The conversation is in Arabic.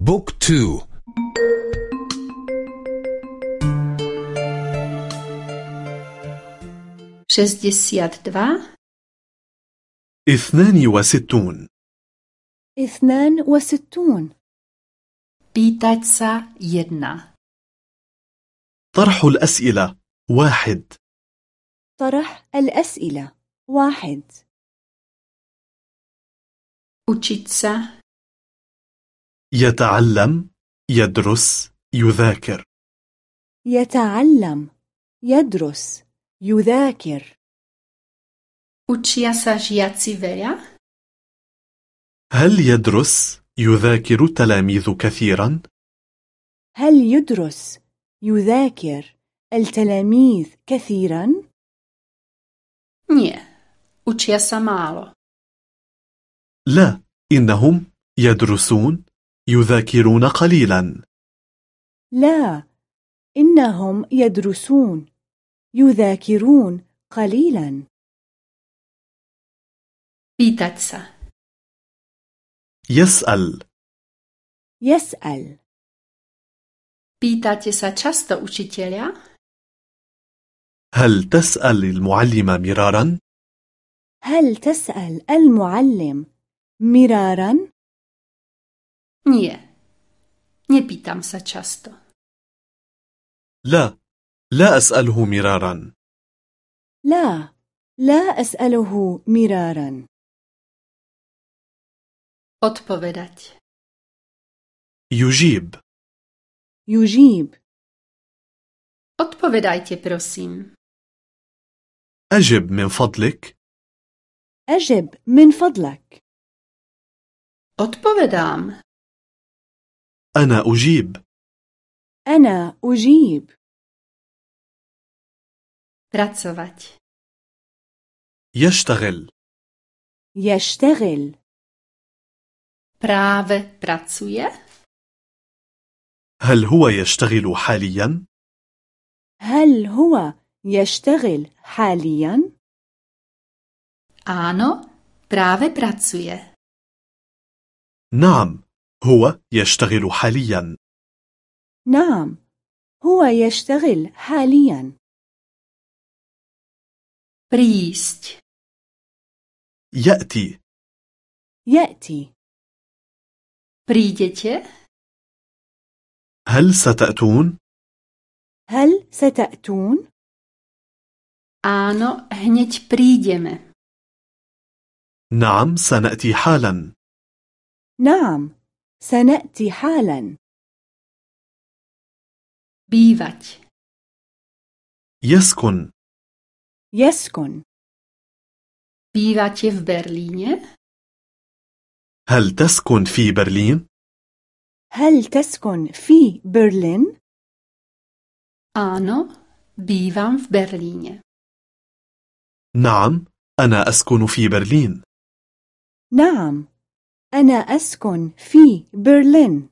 Book two. Šesťdesiatdva. اثنان وستون. اثنان وستون. Pýtať sa jedna. طرح الأسئلة. واحد. طرح الأسئلة. واحد. se يتعلم يدرس يذاكر يتعلم يدرس يذاكر Učia sa žiaci veľa? هل يدرس يذاكر التلاميذ كثيرا؟ هل يدرس يذاكر التلاميذ كثيرا؟ Nie. Učia sa málo. لا إنهم يدرسون يذاكرون قليلا لا إنهم يدرسون يذاكرون قليلا sa. يسأل يسأل Pýtate sa učiteľia? هل تسأل المعلم مرارا؟ هل تسأل المعلم مرارا؟ Nie. Nepýtam sa často. لا لا أسأله مرارا لا لا أسأله مرارا Odpovedať. يجيب يجيب Odpovedajte, prosím. أجب من فضلك أجب من فضلك Odpovedám. أنا أجيب أنا أجيب Pracovať. يشتغل يشتغل Práve pracuje? هل هو يشتغل حاليا؟ هل هو يشتغل حاليا؟ Áno, práve pracuje. نعم هو يشتغل حاليا نعم هو يشتغل حاليا Prísť. يأتي يأتي Prídete? هل ستأتون؟ هل ستأتون؟ Áno, hneď prídeme. نعم سنأتي حالا نعم سنأتي حالا Bývať. يسكن يسكن Bývate v Berlíne? هل تسكن في برلين؟ هل تسكن في برلين؟ Áno, bývam v Berlíne. نعم أنا أسكن في برلين نعم أنا أسكن في برلين.